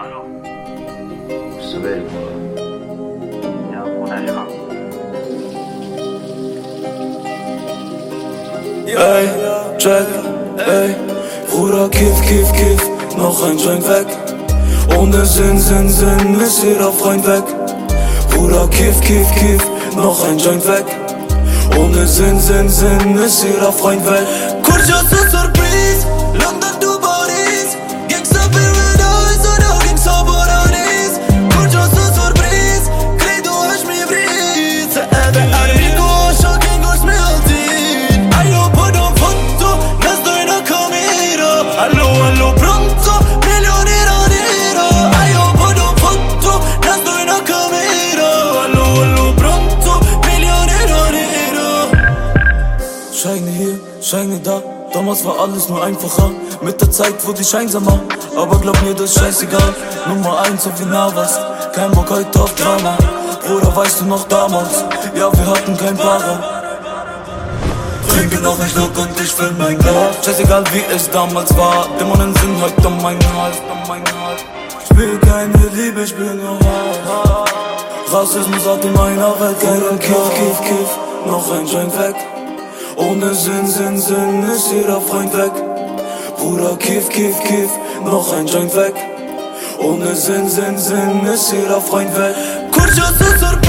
Hallo. Swear, Bruder. Ja, Bruder, ich hab. Ey, check, ey, Bruder, kiff, kiff, kiff, noch ein Joint weg. Ohne Sinn, Sinn, Sinn, ist jeder Freund weg. Bruder, kiff, kiff, kiff, noch ein Joint weg. Ohne Sinn, Sinn, Sinn, ist jeder Freund weg. Kurja zur Surprise, London to Scheine da. Damals war alles nur einfacher. Mit der Zeit wurde ich einsamer. Aber glaub mir, das ist scheißegal. Nummer eins auf wie Navas. Kein Bock heute auf Drama. Bruder, weißt du noch damals? Ja, wir hatten kein Para. Trinke noch ein Schluck und ich füll mein Glas. Scheißegal wie es damals war. Dämonen sind heute um meinen Hals, will keine Liebe, ich will nur. Rassismus hat in meiner Welt keinen Kiff, Kiff, Kiff. Noch ein Joint weg. Ohne Sinn, Sinn, Sinn ist jeder Freund weg. Bruder, kiff, kiff, kiff, noch ein Joint weg. Ohne Sinn, Sinn, Sinn ist jeder Freund weg. Kurja zur Surprise,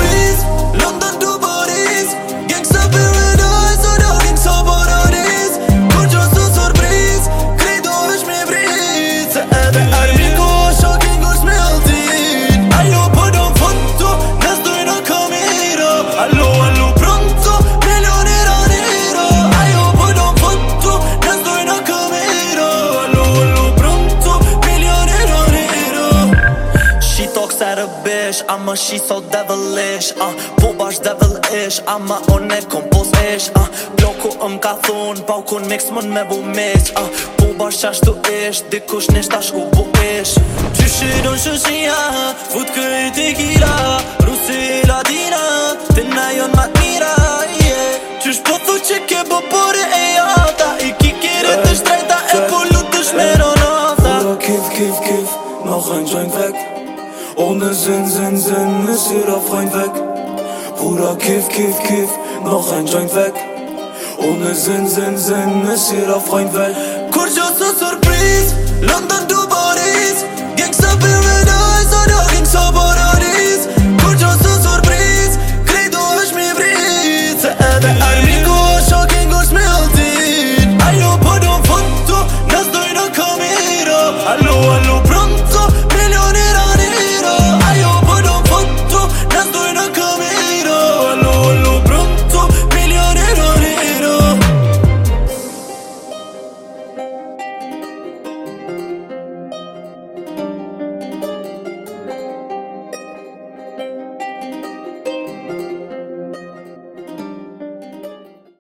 fresh Ama she so devilish uh, Po bash devilish Ama one kompost ish uh, Bloku më ka thun Paukun mix mën me bu miq uh, Po bash qashtu ish Dikush nish tash u bu ish. Qyshiron shëshia Fut kërët e gira Rusi e Të na jon matira yeah. Qysh po thu që ke bo pore e jata I kikirit të shtrejta E pullu po të shmeron ata Kif, kif, kif Noch ein Joint weg Ohne Sinn, Sinn, Sinn ist jeder Freund weg. Bruder, kiff, kiff, kiff, noch ein Joint weg. Ohne Sinn, Sinn, Sinn ist jeder Freund weg. Kurz zur Surprise, London, du Paris. Gangster, Bimmel, da ist ein Gangster, Paradis. Kurz zur Surprise, Credo, ich mir brise. Der Armigo, Schocken, Gott, mir halt ihn. Ayo, Pardon, Foto, das neue Kamera. Hallo,